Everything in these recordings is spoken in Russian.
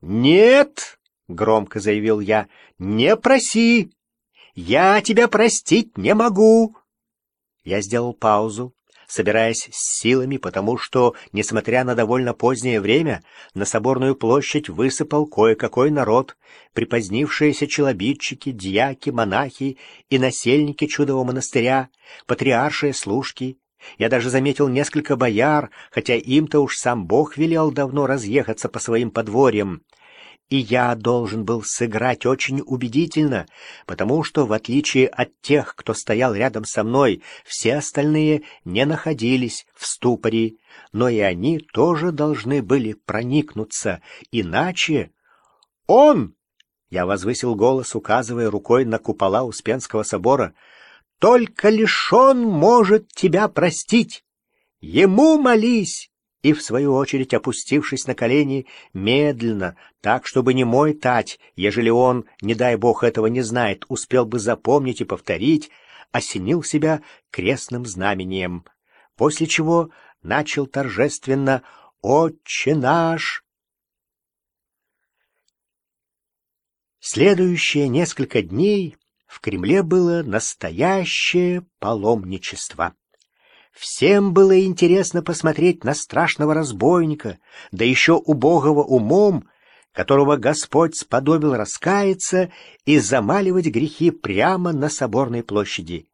«Нет!» — громко заявил я. «Не проси! Я тебя простить не могу!» Я сделал паузу, собираясь с силами, потому что, несмотря на довольно позднее время, на соборную площадь высыпал кое-какой народ, припозднившиеся челобитчики, дьяки, монахи и насельники чудового монастыря, патриаршие служки. Я даже заметил несколько бояр, хотя им-то уж сам Бог велел давно разъехаться по своим подворьям и я должен был сыграть очень убедительно, потому что, в отличие от тех, кто стоял рядом со мной, все остальные не находились в ступоре, но и они тоже должны были проникнуться, иначе... «Он!» — я возвысил голос, указывая рукой на купола Успенского собора. «Только лишь он может тебя простить! Ему молись!» и, в свою очередь, опустившись на колени, медленно, так, чтобы не мой тать, ежели он, не дай бог этого не знает, успел бы запомнить и повторить, осенил себя крестным знамением, после чего начал торжественно «Отче наш!». Следующие несколько дней в Кремле было настоящее паломничество. Всем было интересно посмотреть на страшного разбойника, да еще убогого умом, которого Господь сподобил раскаяться и замаливать грехи прямо на соборной площади.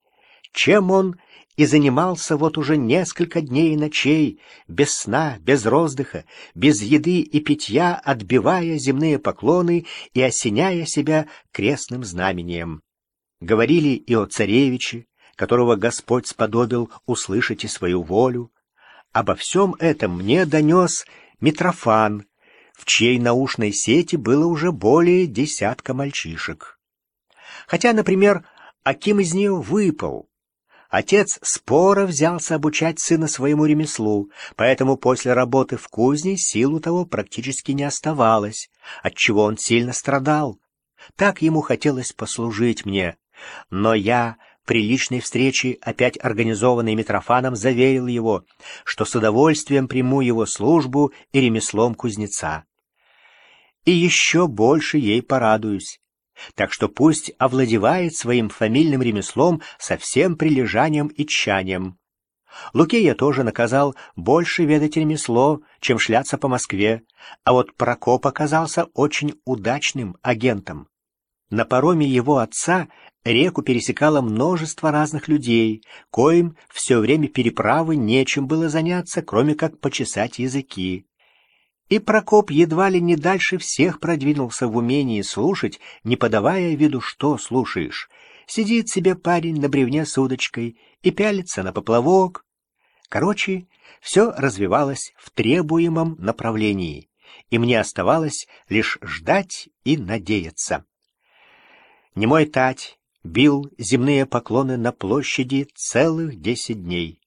Чем он и занимался вот уже несколько дней и ночей, без сна, без роздыха, без еды и питья, отбивая земные поклоны и осеняя себя крестным знамением. Говорили и о царевиче, которого Господь сподобил услышать и свою волю. Обо всем этом мне донес Митрофан, в чьей наушной сети было уже более десятка мальчишек. Хотя, например, Аким из нее выпал. Отец споро взялся обучать сына своему ремеслу, поэтому после работы в кузне сил у того практически не оставалось, отчего он сильно страдал. Так ему хотелось послужить мне, но я при личной встрече, опять организованной Митрофаном, заверил его, что с удовольствием приму его службу и ремеслом кузнеца. И еще больше ей порадуюсь. Так что пусть овладевает своим фамильным ремеслом со всем прилежанием и тщанием. Луке я тоже наказал больше ведать ремесло, чем шляться по Москве, а вот Прокоп оказался очень удачным агентом. На пароме его отца Реку пересекало множество разных людей, коим все время переправы нечем было заняться, кроме как почесать языки. И Прокоп едва ли не дальше всех продвинулся в умении слушать, не подавая виду, что слушаешь. Сидит себе парень на бревне с удочкой и пялится на поплавок. Короче, все развивалось в требуемом направлении, и мне оставалось лишь ждать и надеяться. Не мой тать, бил земные поклоны на площади целых десять дней.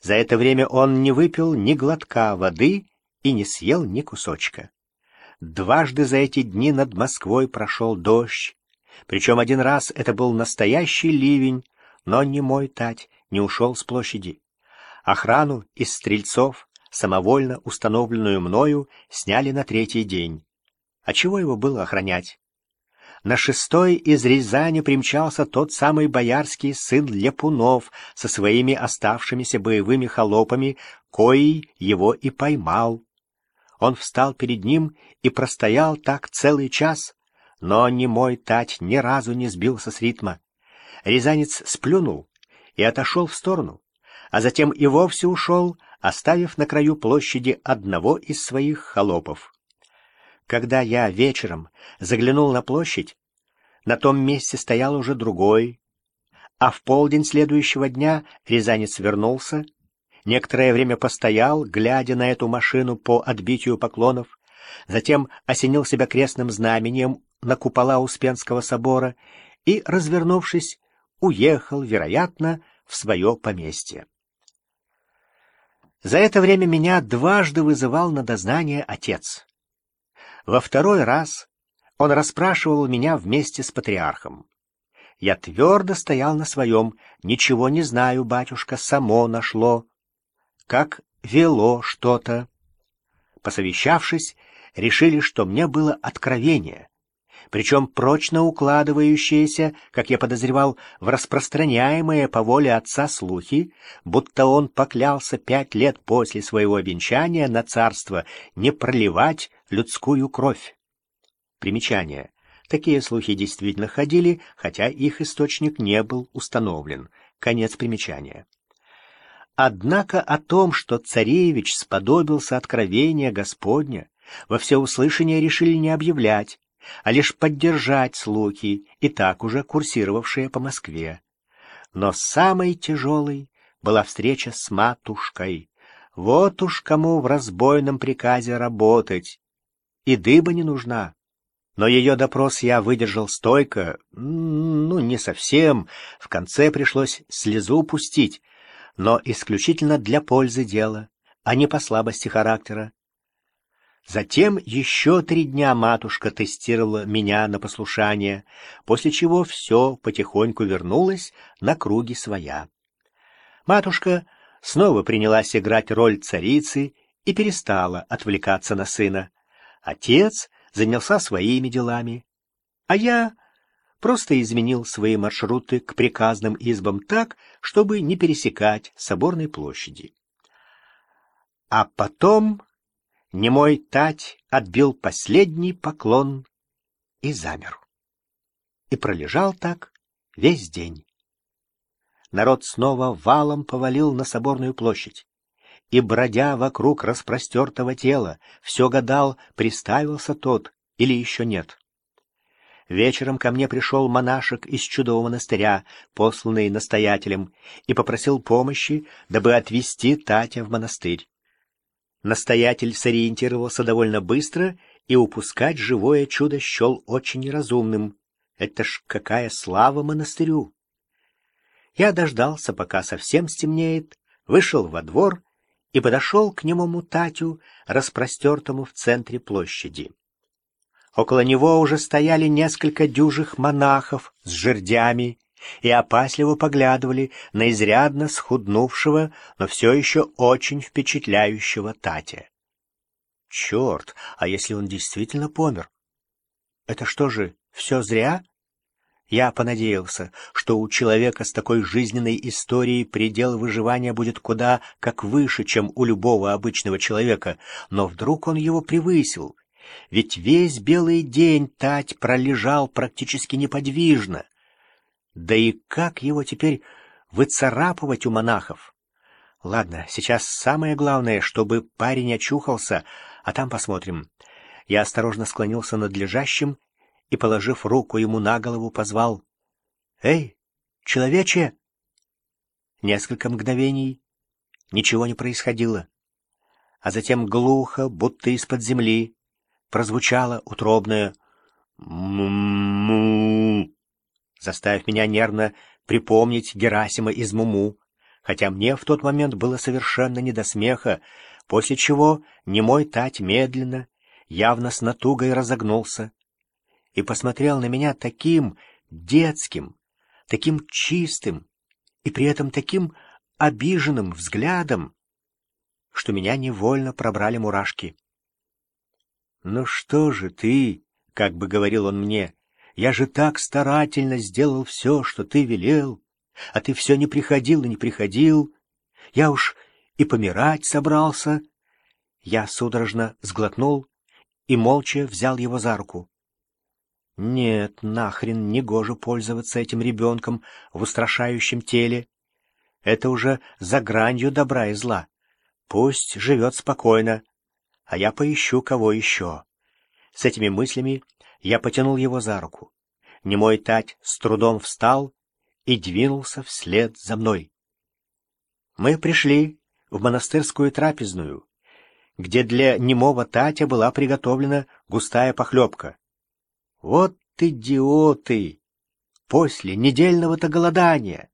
За это время он не выпил ни глотка воды и не съел ни кусочка. Дважды за эти дни над Москвой прошел дождь, причем один раз это был настоящий ливень, но не мой тать не ушел с площади. Охрану из стрельцов, самовольно установленную мною, сняли на третий день. А чего его было охранять? На шестой из Рязани примчался тот самый боярский сын Лепунов со своими оставшимися боевыми холопами, кои его и поймал. Он встал перед ним и простоял так целый час, но ни мой тать ни разу не сбился с ритма. Рязанец сплюнул и отошел в сторону, а затем и вовсе ушел, оставив на краю площади одного из своих холопов. Когда я вечером заглянул на площадь, на том месте стоял уже другой, а в полдень следующего дня Рязанец вернулся, некоторое время постоял, глядя на эту машину по отбитию поклонов, затем осенил себя крестным знамением на купола Успенского собора и, развернувшись, уехал, вероятно, в свое поместье. За это время меня дважды вызывал на дознание отец. Во второй раз он расспрашивал меня вместе с патриархом. Я твердо стоял на своем. Ничего не знаю, батюшка, само нашло. Как вело что-то. Посовещавшись, решили, что мне было откровение, причем прочно укладывающееся, как я подозревал, в распространяемые по воле отца слухи, будто он поклялся пять лет после своего обенчания на царство не проливать людскую кровь. Примечание. Такие слухи действительно ходили, хотя их источник не был установлен. Конец примечания. Однако о том, что царевич сподобился откровения Господня, во всеуслышание решили не объявлять, а лишь поддержать слухи, и так уже курсировавшие по Москве. Но самой тяжелой была встреча с матушкой. Вот уж кому в разбойном приказе работать. И дыба не нужна. Но ее допрос я выдержал стойко, ну, не совсем, в конце пришлось слезу пустить, но исключительно для пользы дела, а не по слабости характера. Затем еще три дня матушка тестировала меня на послушание, после чего все потихоньку вернулось на круги своя. Матушка снова принялась играть роль царицы и перестала отвлекаться на сына. Отец занялся своими делами, а я просто изменил свои маршруты к приказным избам так, чтобы не пересекать соборной площади. А потом немой Тать отбил последний поклон и замер. И пролежал так весь день. Народ снова валом повалил на соборную площадь и, бродя вокруг распростертого тела, все гадал, приставился тот или еще нет. Вечером ко мне пришел монашек из чудового монастыря, посланный настоятелем, и попросил помощи, дабы отвезти Татя в монастырь. Настоятель сориентировался довольно быстро и упускать живое чудо счел очень неразумным. Это ж какая слава монастырю! Я дождался, пока совсем стемнеет, вышел во двор и подошел к немому Татю, распростертому в центре площади. Около него уже стояли несколько дюжих монахов с жердями и опасливо поглядывали на изрядно схуднувшего, но все еще очень впечатляющего Татя. Черт, а если он действительно помер? Это что же, все зря? Я понадеялся, что у человека с такой жизненной историей предел выживания будет куда как выше, чем у любого обычного человека, но вдруг он его превысил. Ведь весь белый день Тать пролежал практически неподвижно. Да и как его теперь выцарапывать у монахов? Ладно, сейчас самое главное, чтобы парень очухался, а там посмотрим. Я осторожно склонился над лежащим и, положив руку ему на голову, позвал «Эй, человече!» Несколько мгновений ничего не происходило, а затем глухо, будто из-под земли, прозвучало утробное «му-му», заставив меня нервно припомнить Герасима из «Муму», хотя мне в тот момент было совершенно не до смеха, после чего немой тать медленно, явно с натугой разогнулся, и посмотрел на меня таким детским, таким чистым и при этом таким обиженным взглядом, что меня невольно пробрали мурашки. «Ну что же ты?» — как бы говорил он мне. «Я же так старательно сделал все, что ты велел, а ты все не приходил и не приходил. Я уж и помирать собрался». Я судорожно сглотнул и молча взял его за руку. Нет, нахрен не гоже пользоваться этим ребенком в устрашающем теле. Это уже за гранью добра и зла. Пусть живет спокойно, а я поищу кого еще. С этими мыслями я потянул его за руку. Немой Тать с трудом встал и двинулся вслед за мной. Мы пришли в монастырскую трапезную, где для немого Татя была приготовлена густая похлебка. Вот идиоты! После недельного-то голодания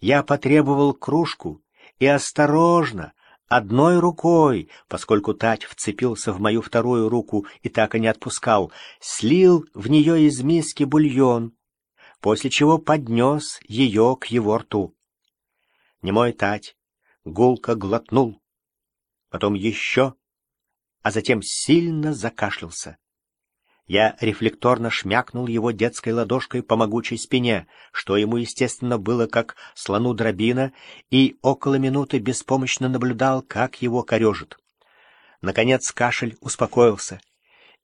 я потребовал кружку и осторожно, одной рукой, поскольку Тать вцепился в мою вторую руку и так и не отпускал, слил в нее из миски бульон, после чего поднес ее к его рту. Немой Тать гулко глотнул, потом еще а затем сильно закашлялся. Я рефлекторно шмякнул его детской ладошкой по могучей спине, что ему, естественно, было как слону дробина, и около минуты беспомощно наблюдал, как его корежит. Наконец кашель успокоился,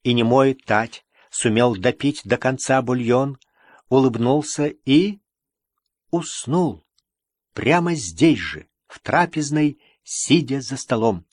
и немой Тать сумел допить до конца бульон, улыбнулся и... уснул. Прямо здесь же, в трапезной, сидя за столом.